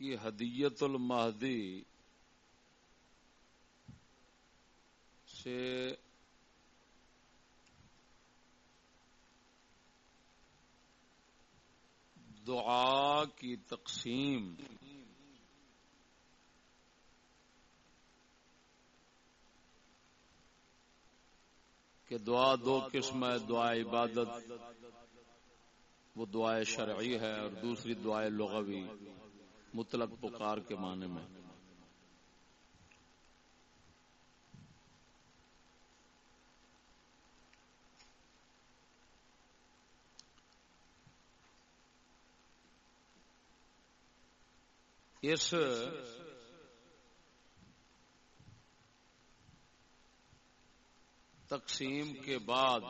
کی ہدیت المہدی سے دعا کی تقسیم کہ دعا دو قسم ہے، دعا عبادت، وہ دعائے شرعی ہے اور دوسری دعائے لغوی۔ مطلق پکار کے معنی میں۔ اس تقسیم کے بعد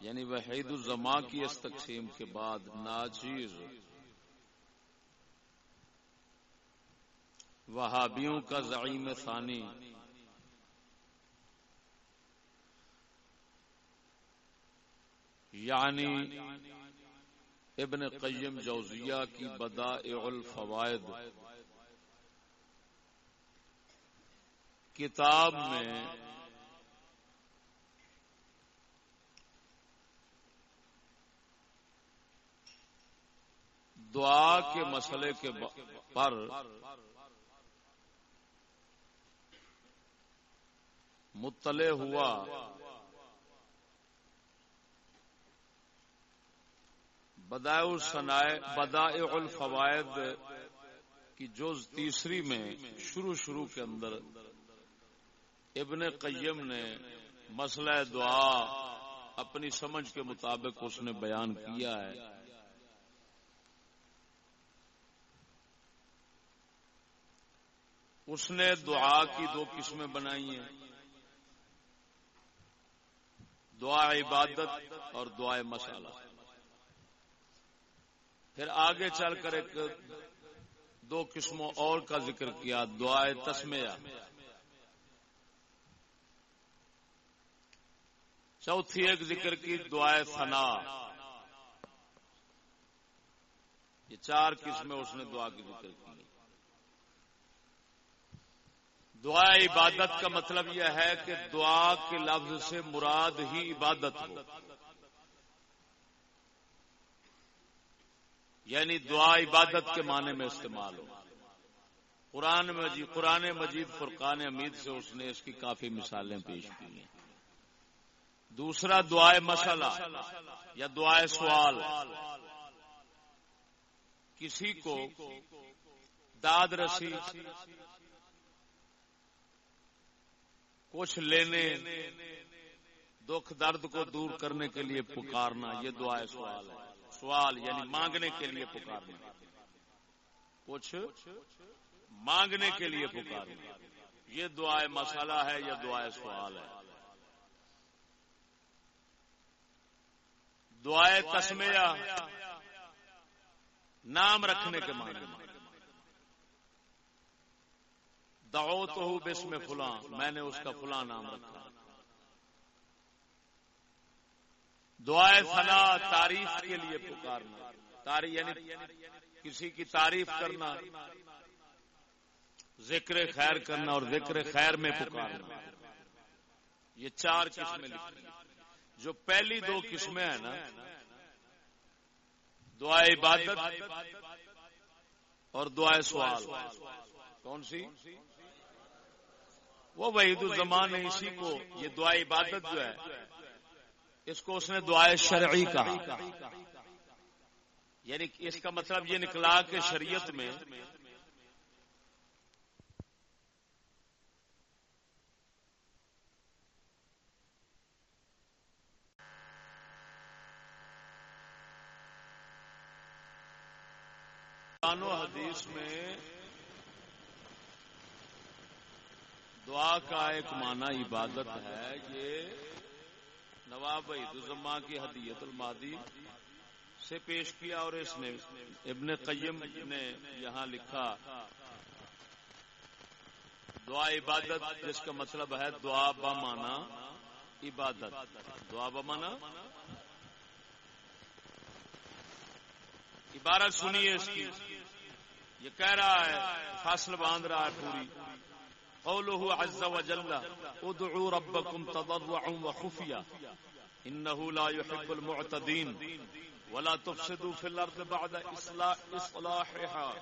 یعنی وحید الزما کی اس تقسیم کے بعد ناچیز وہابیوں کا زعیم ثانی۔ یعنی ابن قیم جوزیہ کی بدائع الفوائد۔ کتاب میں دعا کے مسئلے کے پر مطلع ہوا۔ بدائع الفوائد کی جز تیسری میں شروع شروع کے اندر ابن قیم نے مسئلہ دعا اپنی سمجھ کے مطابق اس نے بیان کیا ہے۔ اس نے دعا کی دو قسمیں بنائی ہیں۔ دعا عبادت اور دعائے مسالہ پھر آگے چل کر ایک دو قسموں اور کا ذکر کیا دعائے تسمیہ۔ چوتھی ایک ذکر کی دعائے فنا یہ چار قسمیں اس نے دعا کی ذکر کی۔ دعا عبادت کا مطلب یہ ہے کہ دعا کے لفظ سے مراد ہی عبادت ہو۔ یعنی دعا عبادت کے معنی میں استعمال ہو۔ قرآن مجید قرآن مجید فرقان امید سے اس نے اس کی کافی مثالیں پیش کی ہیں۔ دوسرا دعائے مسئلہ یا دعائے سوال۔ کسی کو داد رسی کچھ لینے، دکھ درد کو دور کرنے کے لیے پکارنا، یہ دعائے سوال ہے۔ سوال یعنی مانگنے کے لیے پکارنا۔ کچھ مانگنے کے لیے پکارنا۔ یہ دعائے مسئلہ ہے یا دعائے سوال ہے۔ دعائے تسمیہ، نام رکھنے کے معنی۔ میں دعو تو ہوں بس میں فلاں، میں نے اس کا فلاں نام رکھا۔ دعائے فلا تعریف کے لیے پکارنا تاریخ یعنی کسی کی تعریف کرنا، ذکر خیر کرنا اور ذکر خیر میں پکارنا۔ یہ چار قسمیں لکھی جو پہلی دو قسمیں ہیں نا دعا عبادت اور دعائے سوال۔ کون سی؟ وہ وحید الزمان ہے اسی کو، یہ دعا عبادت جو ہے، اس کو اس نے دعائے شرعی کہا۔ یعنی اس کا مطلب یہ نکلا کہ شریعت میں و حدیث میں دعا کا ایک معنی عبادت ہے، یہ نواب عیدما کی حدیت المادی سے پیش کیا اور اس نے ابن قیم نے یہاں لکھا۔ دعا عبادت، جس کا مطلب ہے دعا بمانا عبادت۔ دعا بمانا عبارت سنیے اس کی۔ یہ کہہ رہا ہے فاصل باندھ رہا ہے پوری۔ قوله عز وجل، ادعوا ربكم تضرعا وخفيا انه لا يحب المعتدين، ولا تفسدوا في الارض بعد اصلاحها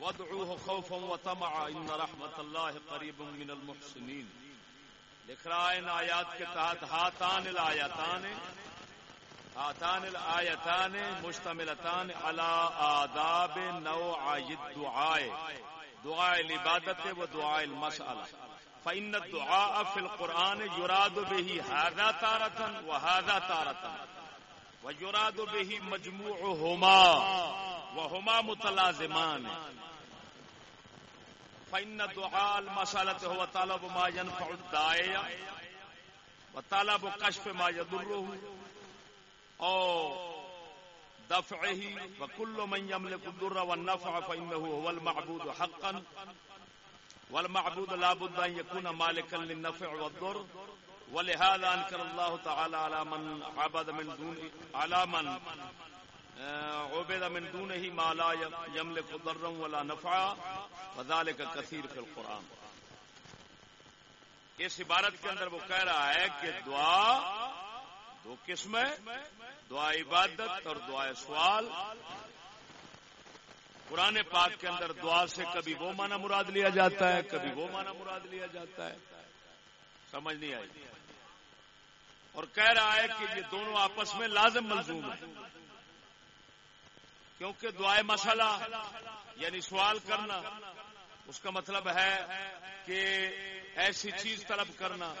وادعوه خوفا وطمعا ان رحمت الله قريب من المحسنين. لکھ رہا ہے، ان آیات کے تحت ہاتان الایتان ہاتان الایتان مشتملتان على آداب نوع الدعاء. دعاء العبادت و دعاء المسألہ فإن الدعاء في القرآن يراد به هذا تارة وهذا تارة۔ ويراد به مجموعهما، وهما متلازمان۔ فإن دعاء المسألة هو طلب ما ينفع الداعية وطلب كشف ما يضره۔ أو دفعه وكل من يملك الضر والنفع فإنه هو المعبود حقا. والمعبود لا بد أن يكون مالكا للنفع والضر. ولهذا أنكر الله تعالى على من عبد من دون على من عبد من دونه ما لا يملك ضرا ولا نفعا. وذلك كثير في القرآن. اس عبارت کے اندر وہ کہہ رہا ہے کہ دعا دو قسمیں دعا عبادت اور دعا سوال۔ پرانے پاک کے اندر دعا سے کبھی وہ مانا مراد لیا جاتا ہے، کبھی وہ مانا مراد لیا جاتا ہے۔ سمجھ نہیں آئی؟ اور کہہ رہا ہے کہ یہ دونوں آپس میں لازم ملزوم ہے کیونکہ دعائیں مسئلہ یعنی سوال کرنا، اس کا مطلب ہے کہ ایسی چیز طلب کرنا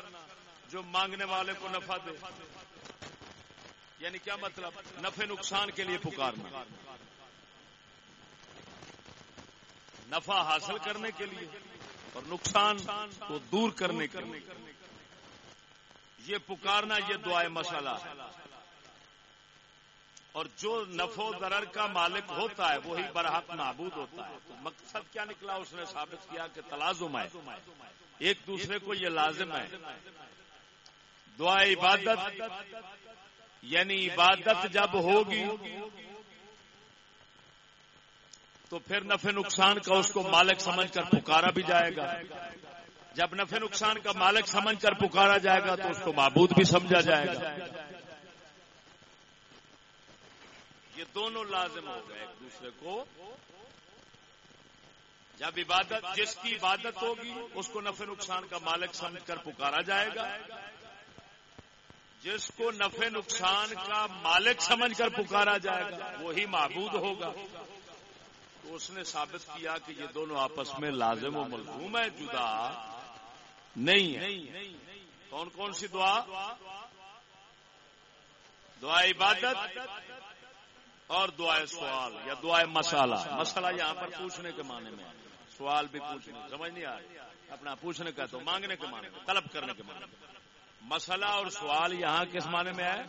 جو مانگنے والے کو نفع دے۔ یعنی کیا مطلب؟ نفع نقصان کے لیے پکارنا۔ نفع حاصل کرنے کے لیے اور نقصان کو دور کرنے کے لیے۔ یہ پکارنا یہ دعائیں مسئلہ ہے۔ اور جو نفع و ضرر کا مالک ہوتا ہے، وہی برحق معبود ہوتا ہے۔ تو مقصد کیا نکلا؟ اس نے ثابت کیا کہ تلازم ہے۔ ایک دوسرے کو یہ لازم ہے۔ دعا عبادت یعنی عبادت جب ہوگی تو پھر نفع نقصان کا اس کو مالک سمجھ کر پکارا بھی جائے گا۔ جب نفع نقصان کا مالک سمجھ کر پکارا جائے گا تو اس کو معبود بھی سمجھا جائے گا۔ یہ دونوں لازم ہو گئے ایک دوسرے کو۔ جب عبادت جس کی عبادت ہوگی، اس کو نفع نقصان کا مالک سمجھ کر پکارا جائے گا۔ جس کو نفع نقصان کا مالک سمجھ کر پکارا جائے گا، وہی معبود ہوگا۔ تو اس نے ثابت کیا کہ یہ دونوں آپس میں لازم و ملزوم ہے جدا نہیں ہے کون کون سی دعا؟ دعا عبادت اور دعائیں سوال یا دعائیں مسالہ مسئلہ یہاں پر پوچھنے کے معنی میں سوال بھی پوچھنے۔ سمجھ نہیں آ اپنا پوچھنے کا تو مانگنے کے معنی میں، طلب کرنے کے معنی میں۔ مسئلہ اور سوال یہاں کس معنی میں ہے؟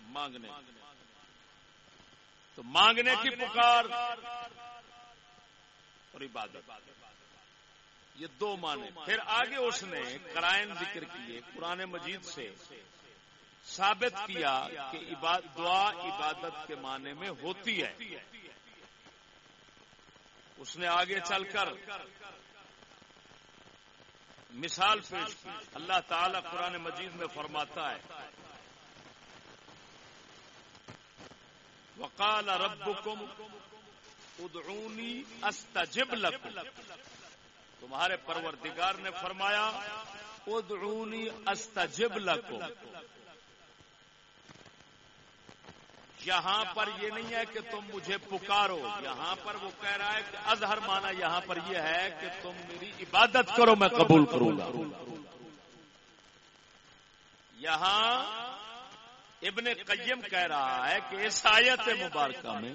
مانگنے۔ تو مانگنے کی پکار اور عبادت۔ یہ دو معنی۔ پھر آگے اس نے کرائن ذکر کیے قرآن مجید سے ثابت کیا کہ دعا عبادت کے معنی میں ہوتی ہے۔ اس نے آگے چل کر مثال پیش اللہ تعالی قرآن مجید میں فرماتا ہے۔ وقال ربکم ادعونی استجب لکم۔ تمہارے پروردگار نے فرمایا، ادعونی استجب لکم۔ یہاں پر یہ نہیں ہے کہ تم مجھے پکارو۔ یہاں پر وہ کہہ رہا ہے کہ اظہر مانا یہاں پر یہ ہے کہ تم میری عبادت کرو، میں قبول کروں گا۔ یہاں ابن قیم کہہ رہا ہے کہ اس آیت مبارکہ میں،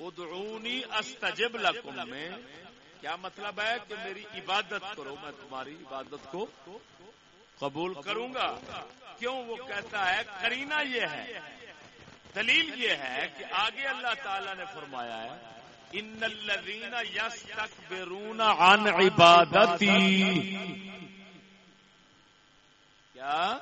ادعونی استجب لکم میں، کیا مطلب ہے کہ میری عبادت کرو، میں تمہاری عبادت کو قبول کروں گا۔ کیوں؟ وہ کہتا ہے کرینا یہ ہے دلیل یہ ہے کہ آگے اللہ تعالی نے فرمایا ہے ان الذین یستکبرون عن عبادتی کیا؟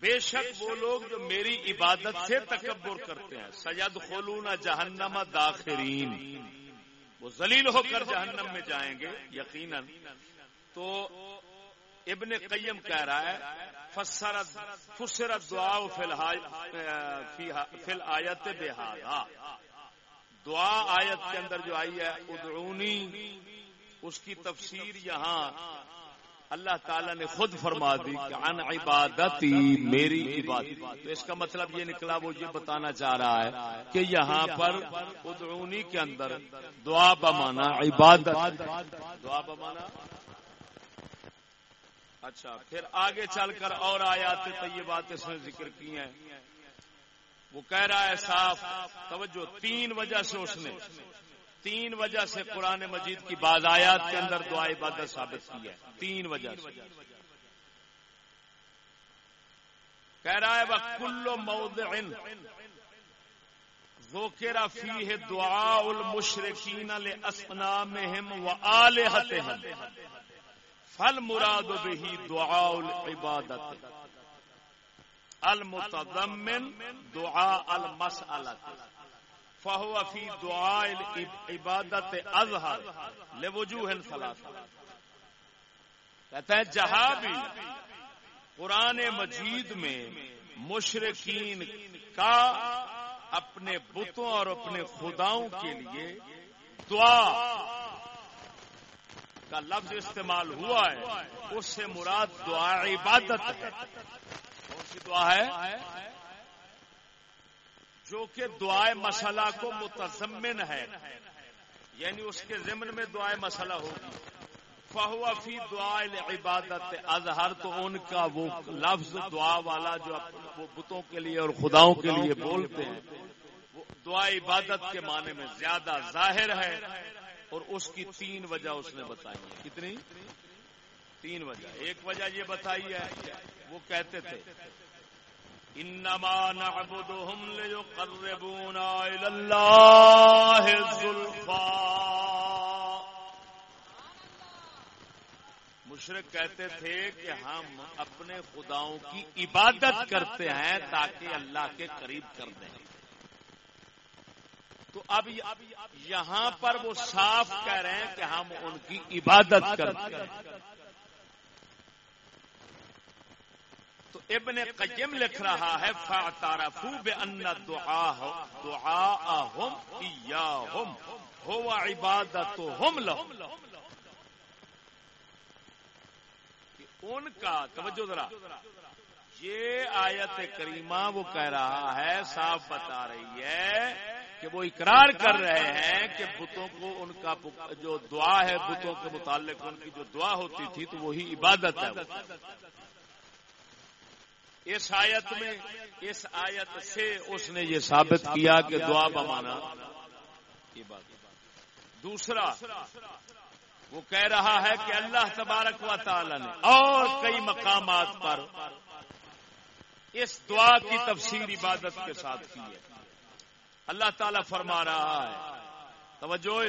بے شک وہ لوگ جو میری عبادت سے تکبر کرتے ہیں۔ سید خلون جہنم داخرین وہ ذلیل ہو کر جہنم میں جائیں گے، یقیناً۔ تو ابن قیم کہہ رہا ہے، فسرت فسرت دعا فی آیت بہارا دعا آیت کے اندر جو آئی ہے، ادعونی، اس کی تفسیر یہاں اللہ تعالیٰ نے خود فرما دی کہ ان عبادتی، میری عبادت۔ تو اس کا مطلب یہ نکلا، وہ یہ بتانا چاہ رہا ہے کہ یہاں پر ادعونی کے اندر دعا بمانا عبادت۔ دعا بمانا؟ اچھا پھر آگے چل کر اور آیات طیبات اس نے ذکر کی ہیں۔ وہ کہہ رہا ہے، صاف، توجہ، تین وجہ سے اس نے، تین وجہ سے قرآن مجید کی بعض آیات کے اندر دعا عبادت ثابت کی ہے۔ تین وجہ سے۔ کہہ رہا ہے وہ کلو مود ذوکر فیہ دعا المشرقین لاسنامہم و آلہتہم فل مراد بہی دعا العبادت. المتضمن دعا المسألت فہو فی دعا عبادت اظہر لوجوہ ثلاثہ کہتا ہے جہاں بھی قرآن مجید میں مشرقین کا اپنے بتوں اور اپنے خداؤں کے لیے دعا کا لفظ استعمال ہوا ہے، اس سے مراد دعا عبادت ہے۔ کون سی دعا ہے؟ جو کہ دعائے مسئلہ کو متضمن ہے۔ یعنی اس کے ضمن میں دعائے مسئلہ ہوگی۔ فہو فی دعا عبادت اظہر، تو ان کا وہ لفظ دعا والا جو وہ بتوں کے لیے اور خداؤں کے لیے بولتے ہیں، وہ دعا عبادت کے معنی میں زیادہ ظاہر ہے۔ اور اس کی تین وجہ اس نے بتائی ہے کتنی؟ تین وجہ۔ ایک وجہ یہ بتائی ہے وہ کہتے تھے، انما نعبدهم ليقربونا الى الله زلفا۔ مشرق کہتے تھے کہ ہم اپنے خداؤں کی عبادت کرتے ہیں تاکہ اللہ کے قریب کر دیں۔ تو اب یہاں پر وہ صاف کہہ رہے ہیں کہ ہم ان کی عبادت کرتے ہیں۔ تو ابن قیم لکھ رہا ہے فاطارفو بے ان دعا دعا ہم یا ہم ہو عبادت لو ان کا، توجہ ذرا، یہ آیت کریمہ وہ کہہ رہا ہے، صاف بتا رہی ہے کہ وہ اقرار کر رہے ہیں کہ بتوں کو ان کا جو دعا ہے، بتوں کے متعلق ان کی جو دعا ہوتی تھی، تو وہی عبادت ہے اس آیت میں، اس آیت سے اس نے یہ ثابت کیا کہ دعا بمانا دوسرا، وہ کہہ رہا ہے کہ اللہ تبارک و تعالی نے اور کئی مقامات پر اس دعا کی تفسیر عبادت کے ساتھ کی ہے۔ اللہ تعالیٰ فرما رہا ہے۔ توجہ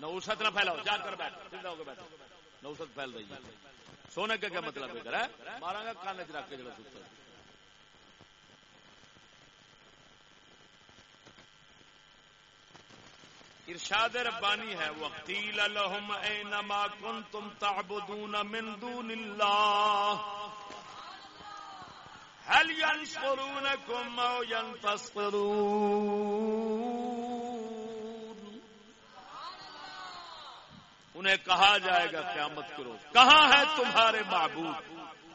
نوسط نہ پھیلاؤ جا کر بیٹھ بیٹھو۔ نوسط پھیل رہی ہے۔ سونے کا کیا مطلب ہے؟ مارا گا، کانے چ رکھ کے جڑا سوتا ارشاد ربانی ہے وقتیل لهم اینما کنتم تعبدون من دون اللہ هل ينصرونكم او ينتصرون؟ انہیں کہا جائے گا قیامت کے روز۔ کہاں ہے تمہارے معبود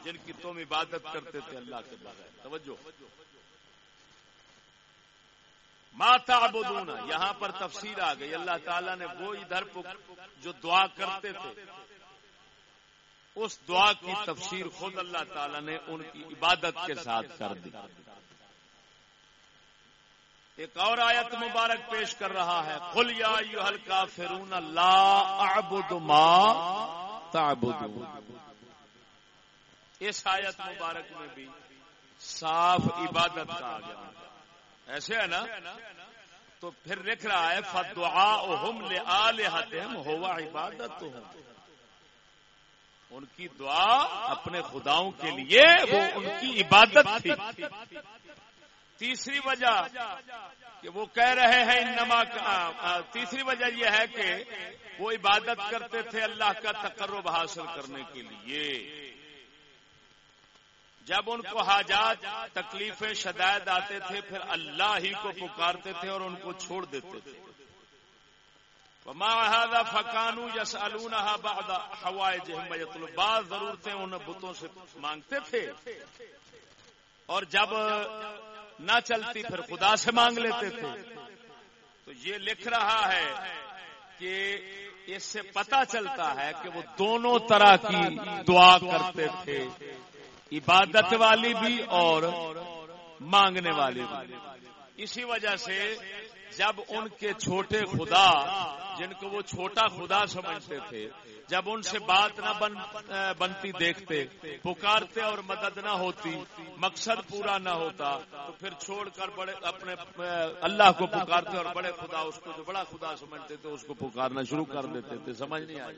جن کی تم عبادت کرتے تھے اللہ کے بغیر؟ توجہ۔ ماتا بدونا یہاں پر تفسیر آ گئی۔ اللہ تعالیٰ نے وہ ادھر جو دعا کرتے تھے۔ اس دعا کی تفسیر خود اللہ تعالی نے ان کی عبادت کے ساتھ کر دی۔ ایک اور آیت مبارک پیش کر رہا ہے۔ کل یا ہلکا فرون اللہ اس آیت مبارک میں بھی صاف عبادت کا آ گیا ایسے ہے نا؟ تو پھر لکھ رہا ہے فتوا ہوا عبادت ان کی دعا اپنے خداؤں کے لیے وہ ان کی عبادت تھی۔ تیسری وجہ کہ وہ کہہ رہے ہیں انما تیسری وجہ یہ ہے کہ وہ عبادت کرتے تھے اللہ کا تقرب حاصل کرنے کے لیے۔ جب ان کو حاجات، تکلیفیں، شدائد آتے تھے، پھر اللہ ہی کو پکارتے تھے اور ان کو چھوڑ دیتے تھے۔ فکانو یس الوائے بعض ضرورتیں ان بتوں سے مانگتے تھے۔ اور جب نہ چلتی پھر خدا سے مانگ لیتے تھے۔ تو یہ لکھ رہا ہے کہ اس سے پتا چلتا ہے کہ وہ دونوں طرح کی دعا کرتے تھے۔ عبادت والی بھی اور مانگنے والی بھی۔ اسی وجہ سے جب ان کے چھوٹے خدا، جن کو وہ چھوٹا خدا سمجھتے تھے، جب ان سے بات نہ بن، بنتی دیکھتے، پکارتے اور مدد نہ ہوتی، مقصد پورا نہ ہوتا، تو پھر چھوڑ کر بڑے اپنے، اللہ کو پکارتے اور بڑے خدا، اس کو جو بڑا خدا سمجھتے تھے، اس کو پکارنا شروع کر دیتے تھے، سمجھ نہیں آئی؟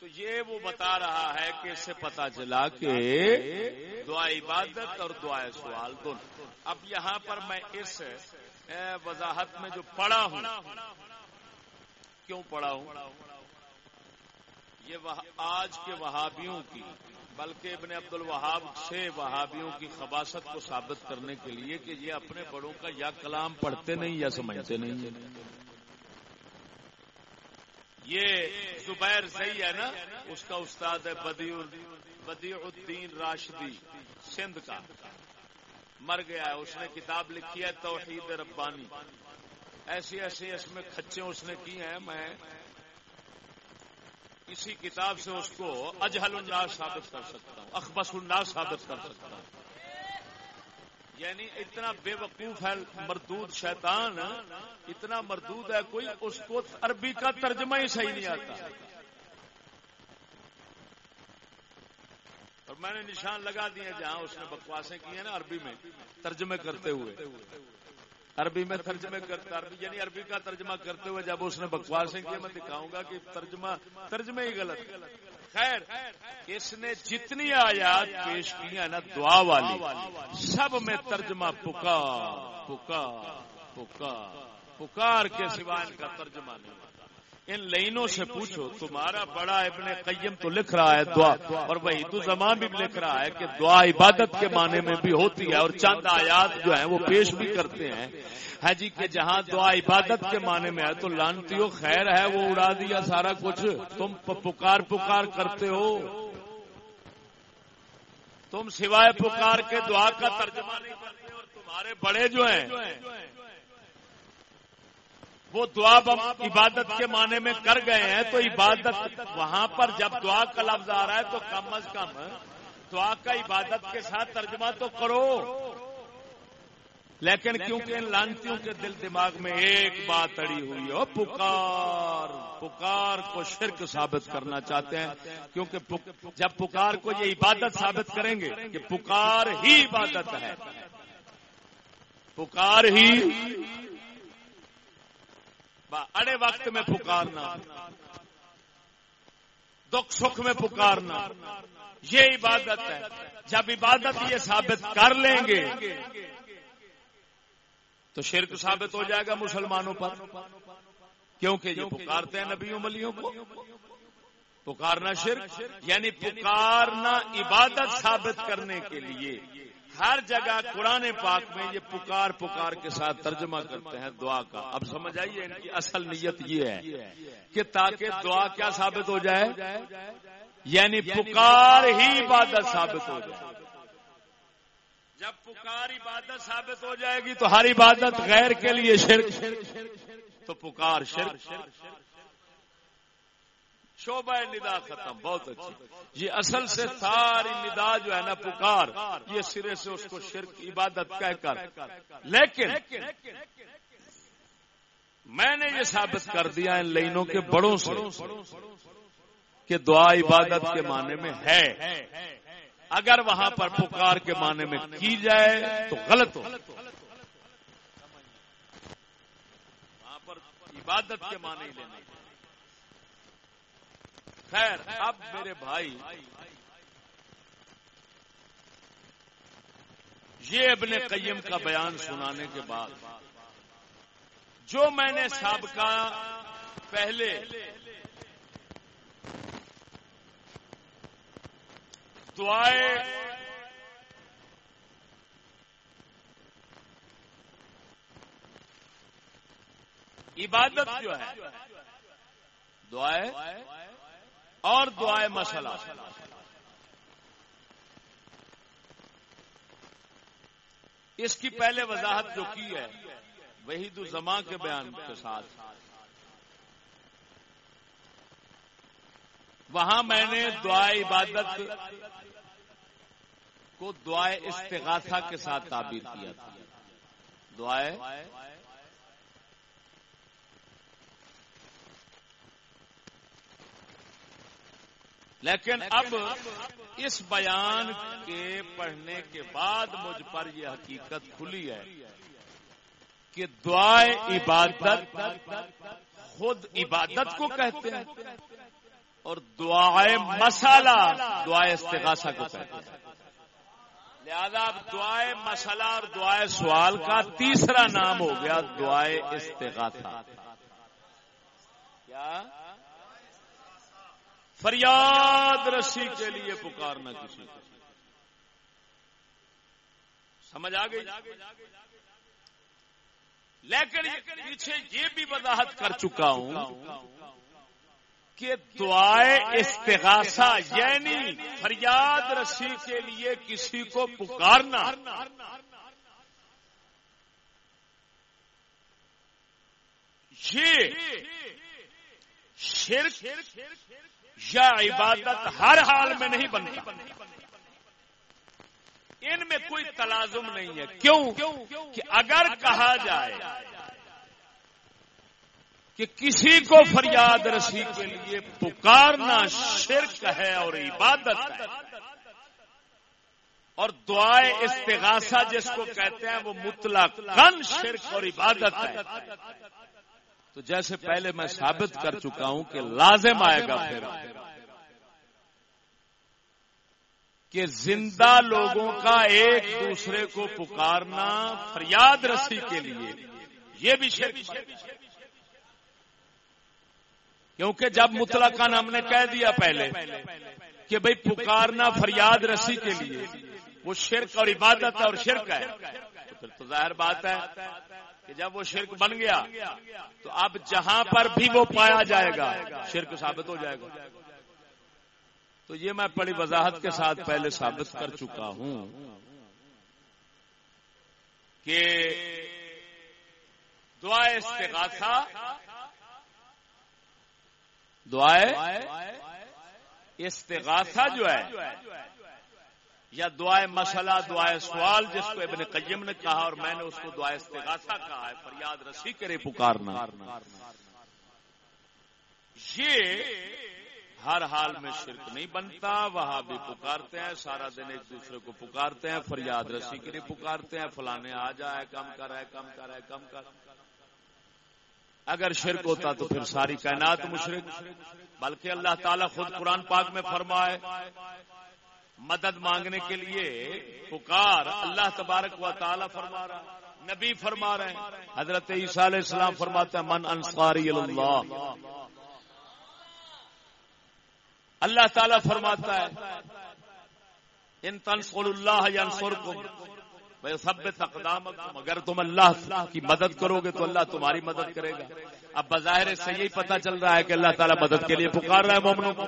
تو یہ وہ بتا رہا ہے کہ اس سے پتا چلا کہ دعا عبادت اور دعا سوال دونوں۔ اب یہاں پر میں اس وضاحت میں جو پڑھا ہوں، کیوں پڑھا ہوں؟ یہ آج کے وہابیوں کی، بلکہ ابن عبد الوہاب سے وہابیوں کی خباست کو ثابت کرنے کے لیے کہ یہ اپنے بڑوں کا یا کلام پڑھتے نہیں یا سمجھتے نہیں۔ یہ زبیر زئی ہے نا، اس کا استاد ہے بدیع الدین راشدی، سندھ کا۔ مر گیا ہے، اس نے کتاب لکھی ہے توحید ربانی۔ ایسی ایسی اس میں کچے اس نے کی ہیں، میں اسی کتاب سے اس کو اجہل الناس ثابت کر سکتا ہوں اخبص الناس ثابت کر سکتا ہوں۔ یعنی اتنا بے وقوف ہے مردود شیطان، اتنا مردود ہے کوئی، اس کو عربی کا ترجمہ ہی صحیح نہیں آتا۔ میں نے نشان لگا دیے جہاں اس نے بکواسیں کی ہیں نا عربی میں، ترجمے کرتے ہوئے۔ عربی میں ترجمے کرتا، عربی یعنی عربی کا ترجمہ کرتے ہوئے جب اس نے بکواسیں کی میں دکھاؤں گا کہ ترجمہ، ترجمے ہی غلط۔ خیر، اس نے جتنی آیات پیش کی ہیں نا، دعا والی، سب میں ترجمہ پکار پکار پکار پکار کے سوائے ان کا ترجمہ نہیں۔ ان لائنوں سے پوچھو تمہارا بڑا ابن قیم تو لکھ رہا ہے دعا۔ اور وہی تو زمان بھی لکھ رہا ہے کہ دعا عبادت کے معنی میں بھی ہوتی ہے اور چند آیات جو ہیں وہ پیش بھی کرتے ہیں۔ ہے جی کہ جہاں دعا عبادت کے معنی میں ہے تو لانتی ہو خیر ہے وہ اڑا دیا سارا کچھ۔ تم پکار پکار کرتے ہو۔ تم سوائے پکار کے دعا کا ترجمہ نہیں کرتے اور تمہارے بڑے جو ہیں وہ دعا عبادت کے معنی میں کر گئے ہیں، تو عبادت وہاں پر جب دعا کا لفظ آ رہا ہے تو کم از کم دعا کا عبادت کے ساتھ ترجمہ تو کرو۔ لیکن کیونکہ ان لانتیوں کے دل دماغ میں ایک بات اڑی ہوئی ہے پکار پکار کو شرک ثابت کرنا چاہتے ہیں۔ کیونکہ جب پکار کو یہ عبادت ثابت کریں گے کہ پکار ہی عبادت ہے۔ پکار ہی اڑے وقت میں پکارنا. دکھ سکھ میں پکارنا. یہ عبادت ہے. جب عبادت یہ ثابت کر لیں گے، تو شرک ثابت ہو جائے گا مسلمانوں پر. کیونکہ یہ پکارتے ہیں نبیوں ملیوں کو. پکارنا شرک یعنی پکارنا عبادت ثابت کرنے کے لیے. ہر جگہ قرآن پاک میں یہ پکار پکار کے ساتھ ترجمہ کرتے ہیں دعا کا۔ اب سمجھ آئیے ان کی اصل نیت یہ ہے کہ تاکہ دعا کیا ثابت ہو جائے؟ یعنی پکار ہی عبادت ثابت ہو جائے۔ جب پکار عبادت ثابت ہو جائے گی تو ہر عبادت غیر کے لیے شرک تو پکار شرک۔ شعبہ ندا ختم، بہت اچھی۔ یہ اصل سے ساری ندا جو ہے نا پکار، یہ سرے سے اس کو شرک، عبادت کہہ کر۔ لیکن میں نے یہ ثابت کر دیا ان لائنوں کے بڑوں سے کہ دعا عبادت کے معنی میں ہے۔ اگر وہاں پر پکار کے معنی میں کی جائے تو غلط ہو۔ وہاں پر عبادت کے معنی لینے خیر، اب میرے بھائی، یہ ابن قیم کا بیان سنانے کے بعد، جو میں نے سابقہ پہلے دعائیں عبادت جو ہے دعائیں اور دعائیں مسئلہ۔ اس کی پہلے وضاحت جو کی ہے وہی تو زماں کے بیان کے ساتھ۔ وہاں میں نے دعا عبادت کو دعائے استغاثہ کے ساتھ تعبیر کیا تھا۔ دعائیں لیکن اب اس بیان کے پڑھنے کے بعد مجھ پر یہ حقیقت کھلی ہے کہ دعائے عبادت خود عبادت کو کہتے ہیں اور دعائے مسالہ دعائے استغاثہ کو کہتے ہیں۔ لہذا اب دعائے مسئلہ اور دعائے سوال کا تیسرا نام ہو گیا دعائے استغاثہ۔ کیا؟ فریاد رسی کے لیے پکارنا کسی کو۔ سمجھ آ گئی؟ لیکن پیچھے یہ بھی وضاحت کر چکا ہوں کہ دعائے استغاثہ یعنی فریاد رسی کے لیے کسی کو پکارنا۔ یہ شرک یا عبادت ہر حال میں نہیں بنتا۔ ان میں کوئی تلازم نہیں ہے۔ کیوں؟ کہ اگر کہا جائے کہ کسی کو فریاد رسی کے لیے پکارنا شرک ہے اور عبادت ہے اور دعائے استغاثہ جس کو کہتے ہیں وہ مطلق کن شرک اور عبادت ہے تو جیسے پہلے میں ثابت کر چکا ہوں کہ لازم آئے گا پھر۔ کہ زندہ لوگوں کا ایک دوسرے کو پکارنا فریاد رسی کے لیے، یہ بھی شرک کیونکہ جب مطلقاً ہم نے کہہ دیا پہلے کہ بھئی پکارنا فریاد رسی کے لیے، وہ شرک اور عبادت ہے اور شرک ہے۔ تو پھر تو ظاہر بات ہے کہ جب وہ شرک بن گیا تو اب جہاں پر بھی وہ پایا جائے گا، شرک ثابت ہو جائے گا۔ تو یہ میں بڑی وضاحت کے ساتھ پہلے ثابت کر چکا ہوں کہ دعا استغاثہ، دعائے استغاثہ جو ہے یا دعائے مسئلہ، دعائے سوال جس کو ابن قیم نے کہا اور میں نے اس کو دعائے استغاثہ کہا ہے، فریاد رسی کرے پکارنا۔ یہ ہر حال میں شرک نہیں بنتا، وہاں بھی پکارتے ہیں، سارا دن ایک دوسرے کو پکارتے ہیں، فریاد رسی کے لیے پکارتے ہیں، فلانے آ جائے، کم کرے کم کرے کم کر۔ اگر شرک ہوتا تو پھر ساری کائنات مشرق بلکہ اللہ تعالیٰ خود قرآن پاک میں فرمائے مدد مانگنے کے لیے پکار اللہ تبارک و تعالیٰ فرما رہا نبی فرما رہے ہیں۔ حضرت عیسیٰ علیہ السلام فرماتے ہیں، من انصاری اللہ. اللہ تعالیٰ فرماتا ہے، ان تنسول اللہ یا سب اقدام اگر تم اللہ کی مدد کرو گے تو اللہ تمہاری مدد کرے گا۔ اب بظاہر سے یہی پتا چل رہا ہے کہ اللہ تعالیٰ مدد کے لیے پکار رہا ہے مومنوں کو۔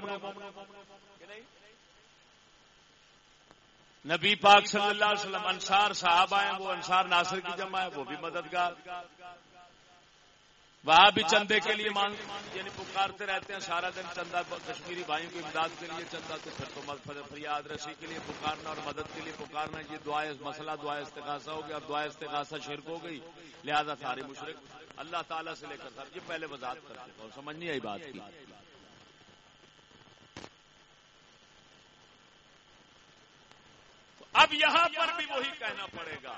نبی پاک صلی اللہ علیہ وسلم، انصار صاحب آئے وہ انصار ناصر کی جمع ہے، وہ بھی مددگار۔ وہاں بھی چندے کے لیے مانگ یعنی پکارتے رہتے ہیں، سارا دن چندہ، کشمیری بھائیوں کی امداد کے لیے چندہ، تو پھر تو فریاد رسی کے لیے پکارنا اور مدد کے لیے پکارنا، یہ دعائیں مسئلہ دعائیں استغاثہ ہو گیا اور دعائیں استغاثہ شرک ہو گئی، لہذا سارے مشرق اللہ تعالیٰ سے لے کر سر، یہ پہلے وضاحت کر اور سمجھ نہیں آئی بات کی۔ اب یہاں پر بھی وہی کہنا پڑے گا۔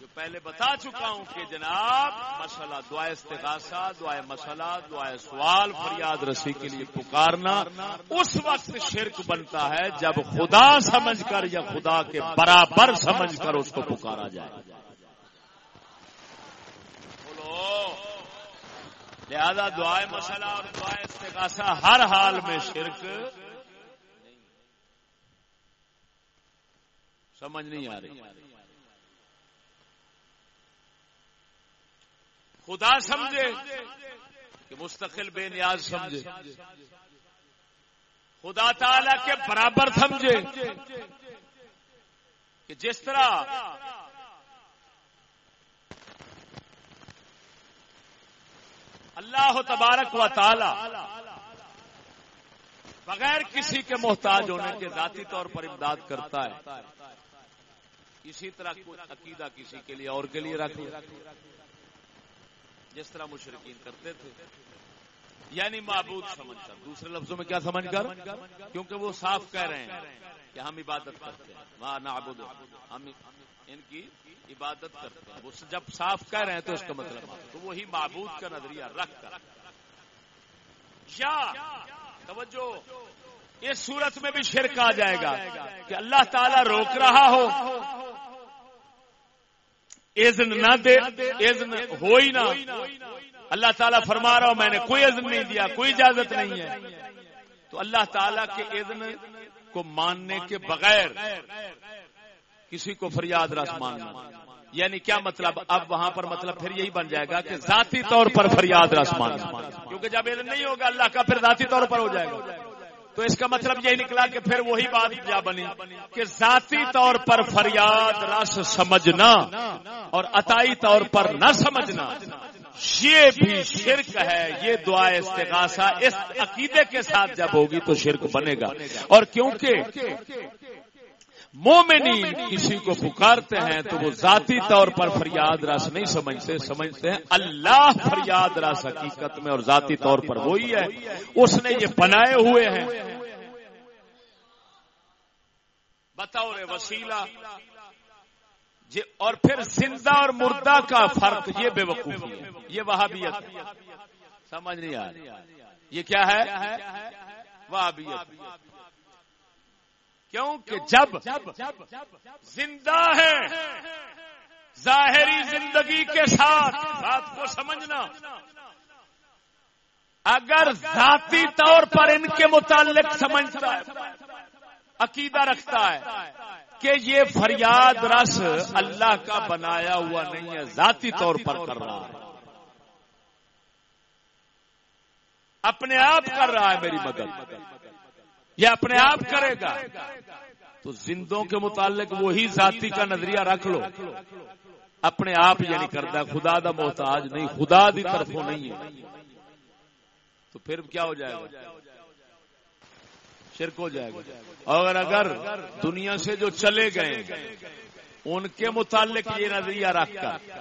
جو پہلے بتا چکا ہوں کہ جناب، مسئلہ دعائے استغاثہ، دعائے مسئلہ، دعائے سوال، فریاد رسی کے لیے پکارنا، اس وقت شرک بنتا ہے جب خدا سمجھ کر یا خدا کے برابر سمجھ کر اس کو پکارا جائے۔ بولو۔ لہذا دعائے مسئلہ اور دعائے استغاثہ ہر حال میں شرک۔ سمجھ نہیں آ رہی۔ خدا سمجھے کہ مستقل بے نیاز سمجھے۔ خدا تعالی کے برابر سمجھے کہ جس طرح اللہ تبارک و تعالی بغیر کسی کے محتاج ہونے کے ذاتی طور پر امداد کرتا ہے۔ اسی طرح عقیدہ کسی کے لیے اور کے لیے رکھ جس طرح مشرقین کرتے تھے۔ یعنی معبود سمجھ کر۔ دوسرے لفظوں میں کیا سمجھ کر؟ کیونکہ وہ صاف کہہ رہے ہیں کہ ہم عبادت کرتے ہیں۔ وہاں نابود ہم ان کی عبادت کرتے ہیں۔ وہ جب صاف کہہ رہے ہیں تو اس کا مطلب تو وہی معبود کا نظریہ رکھ کر۔ یا، توجہ، اس صورت میں بھی شرک آ جائے گا کہ اللہ تعالیٰ روک رہا ہو۔ اذن نہ دے، اذن ہو ہی نہ۔ اللہ تعالیٰ فرما رہا ہوں، میں نے کوئی اذن نہیں دیا، کوئی اجازت نہیں ہے۔ تو اللہ تعالیٰ کے اذن کو ماننے کے بغیر کسی کو فریاد رس ماننا۔ یعنی کیا مطلب؟ اب وہاں پر مطلب پھر یہی بن جائے گا کہ ذاتی طور پر فریاد رس ماننا۔ کیونکہ جب اذن نہیں ہوگا، اللہ کا پھر ذاتی طور پر ہو جائے گا۔ تو اس کا مطلب یہی نکلا کہ پھر وہی بات کیا بنی کہ ذاتی طور پر فریاد رس سمجھنا اور عطائی طور پر نہ سمجھنا، یہ بھی شرک ہے، یہ دعا استغاثہ اس عقیدے کے ساتھ جب ہوگی تو شرک بنے گا۔ اور کیونکہ مومنی کسی کو پکارتے ہیں تو وہ ذاتی طور پر فریاد رس نہیں سمجھتے سمجھتے ہیں اللہ فریاد رس حقیقت میں اور ذاتی طور پر وہی ہے۔ اس نے یہ بنائے ہوئے ہیں۔ بطور وسیلہ۔ اور پھر زندہ اور مردہ کا فرق یہ بے وقوفی ہے۔ یہ وہابیت سمجھ نہیں آ یہ کیا ہے؟ وہابیت۔ کیوں کہ جب زندہ ہے، ظاہری زندگی کے ساتھ، بات کو سمجھنا۔ اگر ذاتی طور پر ان کے متعلق سمجھتا ہے، عقیدہ رکھتا ہے کہ یہ فریاد رس اللہ کا بنایا ہوا نہیں ہے، ذاتی طور پر کر رہا ہے۔ اپنے آپ کر رہا ہے میری مدد۔ یہ اپنے آپ کرے گا۔ تو زندوں کے متعلق وہی ذاتی کا نظریہ رکھ لو۔ اپنے آپ یعنی کرتا ہے خدا دا محتاج نہیں، خدا دی طرفوں نہیں ہے۔ تو پھر کیا ہو جائے گا؟ شرک ہو جائے گا۔ اور اگر دنیا سے جو چلے گئے، ان کے متعلق یہ نظریہ رکھ کر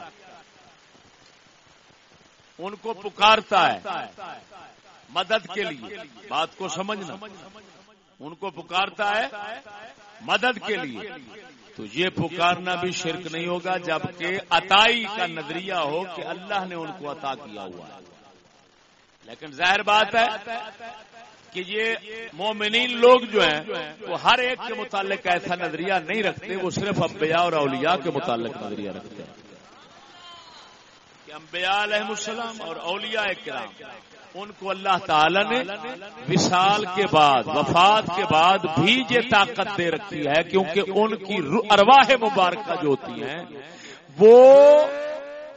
ان کو پکارتا ہے مدد کے لیے، بات کو سمجھنا۔ ان کو پکارتا ہے مدد کے لیے۔ تو یہ پکارنا بھی شرک نہیں ہوگا، جبکہ عطائی کا نظریہ ہو کہ اللہ نے ان کو عطا کیا ہوا ہے۔ لیکن ظاہر بات ہے کہ یہ مومنین لوگ جو ہیں، وہ ہر ایک کے متعلق ایسا نظریہ نہیں رکھتے، وہ صرف انبیاء اور اولیاء کے متعلق نظریہ رکھتے ہیں۔ کہ انبیاء علیہ السلام اور اولیاء کرام۔ ان کو اللہ تعالی نے وشال کے بعد، وفات کے بعد بھی یہ طاقت دے رکھی ہے، کیونکہ ان کی ارواح مبارکہ جو ہوتی ہیں، وہ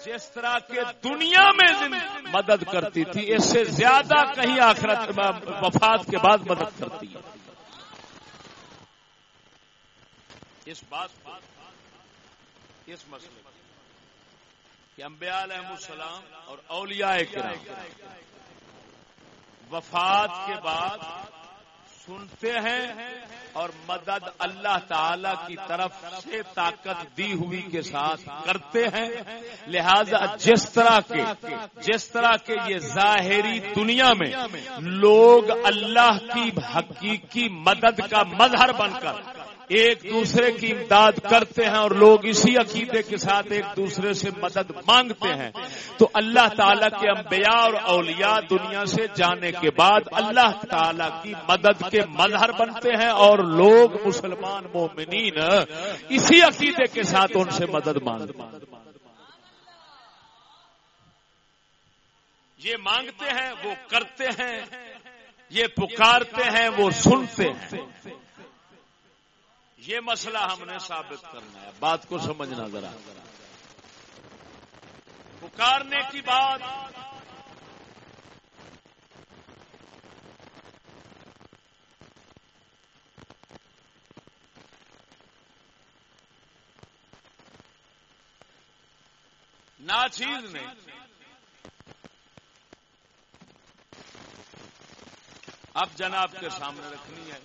جس طرح کے دنیا میں مدد کرتی تھی، اس سے زیادہ کہیں آخرت، وفات کے بعد مدد کرتی ہے۔ اس بات اس مسئلے کہ انبیاء علیہ السلام اور اولیاء کرام وفات کے بعد سنتے ہیں اور مدد اللہ تعالی کی طرف سے طاقت دی ہوئی کے ساتھ کرتے ہیں۔ لہذا جس طرح کے جس طرح کے یہ ظاہری دنیا میں لوگ اللہ کی حقیقی مدد کا مظہر بن کر ایک دوسرے کی امداد کرتے ہیں اور لوگ اسی عقیدے کے ساتھ ایک دوسرے سے مدد مانگتے ہیں۔ تو اللہ تعالیٰ کے انبیاء اور اولیاء دنیا سے جانے کے بعد اللہ تعالیٰ کی مدد کے مظہر بنتے ہیں اور لوگ مسلمان مومنین اسی عقیدے کے ساتھ ان سے مدد مانگتے ہیں۔ یہ مانگتے ہیں، وہ کرتے ہیں، یہ پکارتے ہیں، وہ سنتے ہیں۔ یہ مسئلہ ہم نے ثابت کرنا ہے۔ بات کو سمجھنا ذرا۔ پکارنے کی بات ناچیز نے اب جناب کے سامنے رکھنی ہے۔